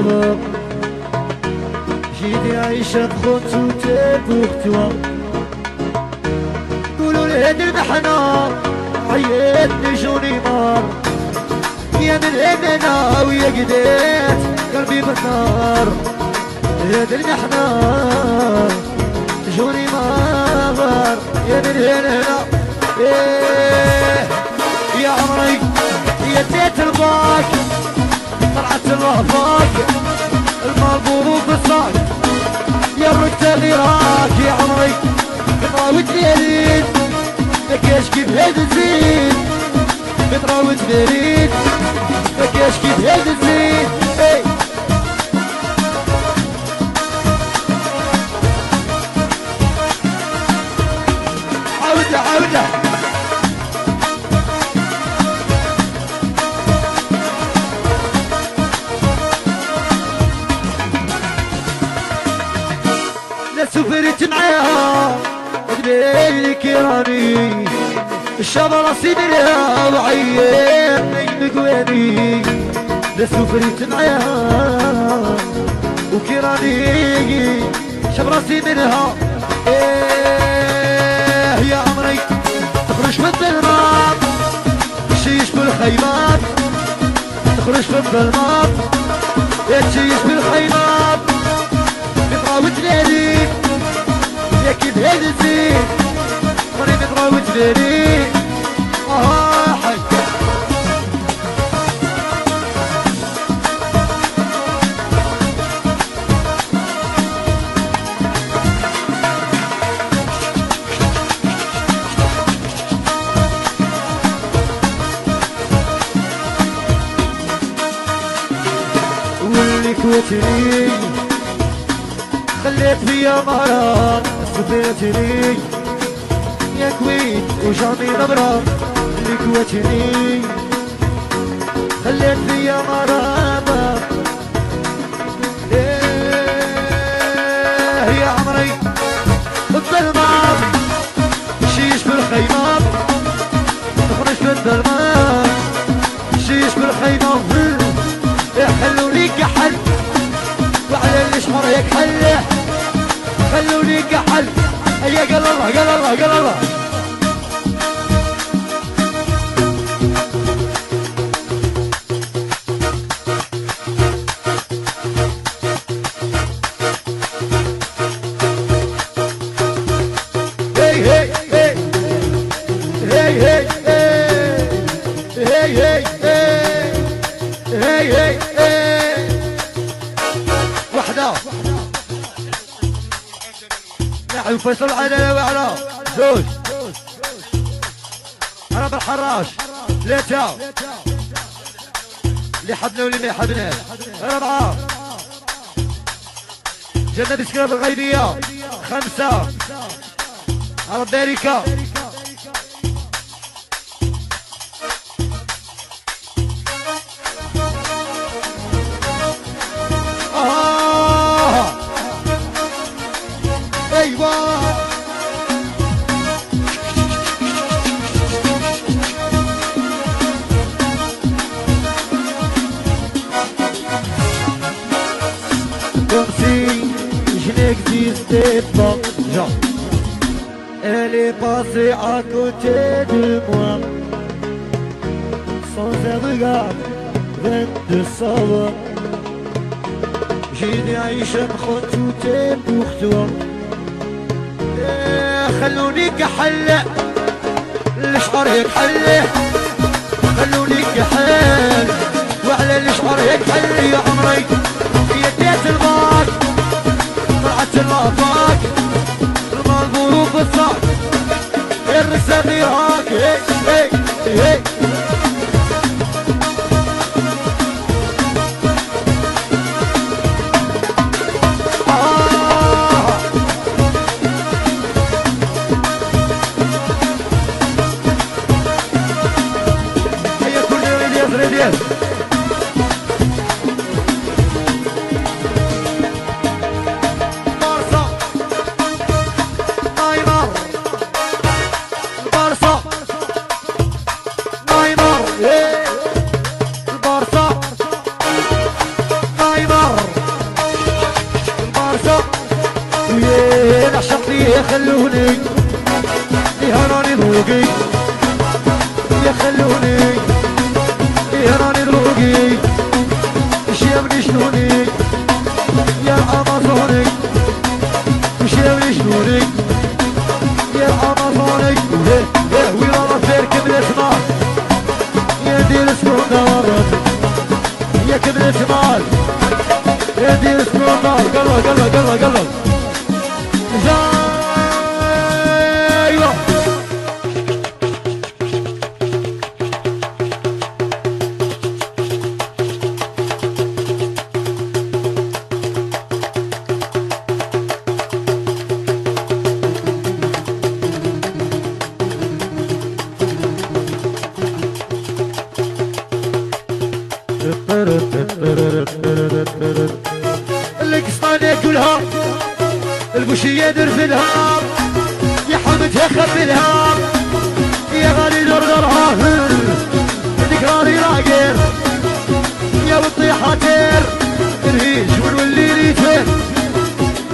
الصبر جيني عايشة بخوت وتاب وختوى قولوا لهاد المحنة عيطني جوني مار يا من هنا ويا قديت قلبي بالنار هاد المحنة جوني مار يا من هنا يا عمري يا زيت الباك طلعت الوفاق المربوط بالصاق يا الرجال يراك يا عمري بتراوي تنين لك كيف هيد الزين بتراوي تنين لك كيف هيد الزين مكاني الشبرة سيدنا وعين نجم قواني لسوفري تنعيا وكراني شبرة سيدنا إيه يا عمري تخرج في الظلمات تشيش بالخيمات تخرج في الظلمات يا تشيش بالخيمات. بطاوة ليلي يا كيف هذا تدري؟ واحد خليت فيا مرار سبيت لي. يا كويت وجعمي نبرة لك وجهني خليت فيا مرابة إيه يا عمري الظلمة شيش بالخيمة تخرج في الظلمة شيش بالخيمة حلوا ليك حل وعلى الشمر يكحل خلوا خلوني حل Aliye gel Allah gel Allah gel Allah Hey hey hey. Hey hey hey. Hey hey hey. Hey hey. فيصل على وعلى زوج عرب الحراش. ثلاثة اللي حبنا واللي ما يحبناش أربعة جنة بسكرة الغيبية خمسة. عرب داريكا comme si je n'existais pas. جا Elle est passée à côté de moi Sans un regard, même de savoir J'ai dit Aïcha, prends tout est pour toi خلوني كحل الشعر هيك حل خلوني كحل وعلى الشعر هيك حل يا الأفاق رمى الظروف الصعب الرسالة غيرك هيك هيك هيك آه. Yeah. يخلوني يهراني ذوقي يخلوني يهراني ذوقي شيبني شلوني؟ يا أمازوني. وشيبني شلوني؟ يا أمازوني. وين كبرت مال يا دير سكون دوراتي يا كبرت مال يا دير سكون مال قلبه قلبه قلبه قلبه. القسطانية كلها البوشية درفلها يا حمدها خبلها يا غالي دردرها ذكراري راقر يا بطيحة تير الهيج ونولي ريتير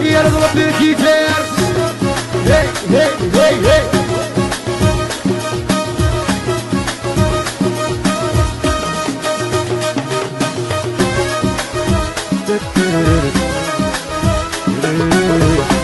يا رضا بالكيتير هي هي هي هي. Thank you.